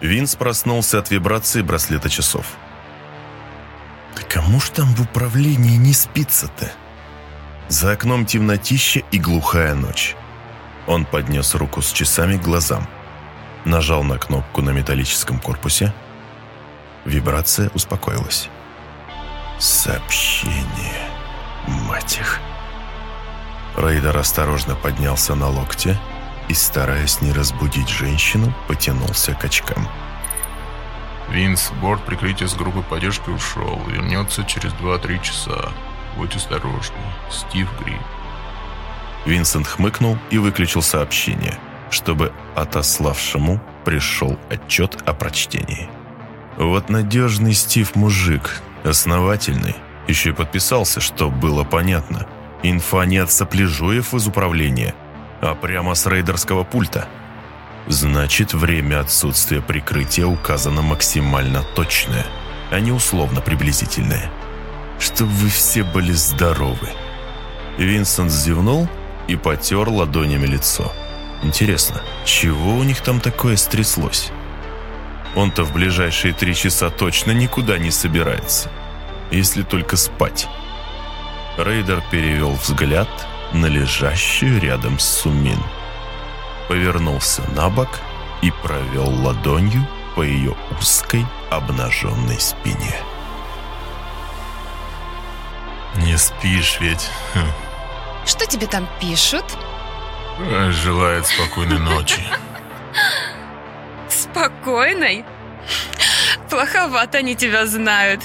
Винс проснулся от вибрации браслета часов. «Да кому ж там в управлении не спится-то?» За окном темнотища и глухая ночь. Он поднес руку с часами к глазам. Нажал на кнопку на металлическом корпусе. Вибрация успокоилась. «Сообщение. Мать их!» Рейдер осторожно поднялся на локте и, стараясь не разбудить женщину, потянулся к очкам. Винс, борт прикрытия с группой поддержки ушел. Вернется через 2-3 часа. Будь осторожней. Стив Грин. Винсент хмыкнул и выключил сообщение, чтобы отославшему пришел отчет о прочтении. Вот надежный Стив мужик, основательный, еще и подписался, что было понятно. Инфа не от сопляжуев из управления, а прямо с рейдерского пульта. Значит, время отсутствия прикрытия указано максимально точное, а не условно приблизительное. Чтобы вы все были здоровы. Винсент зевнул и потер ладонями лицо. Интересно, чего у них там такое стряслось? Он-то в ближайшие три часа точно никуда не собирается, если только спать. Рейдер перевел взгляд на лежащую рядом с Сумин. Повернулся на бок и провел ладонью по ее узкой обнаженной спине. Не спишь ведь? Что тебе там пишут? Желает спокойной ночи. Спокойной? Плоховато они тебя знают.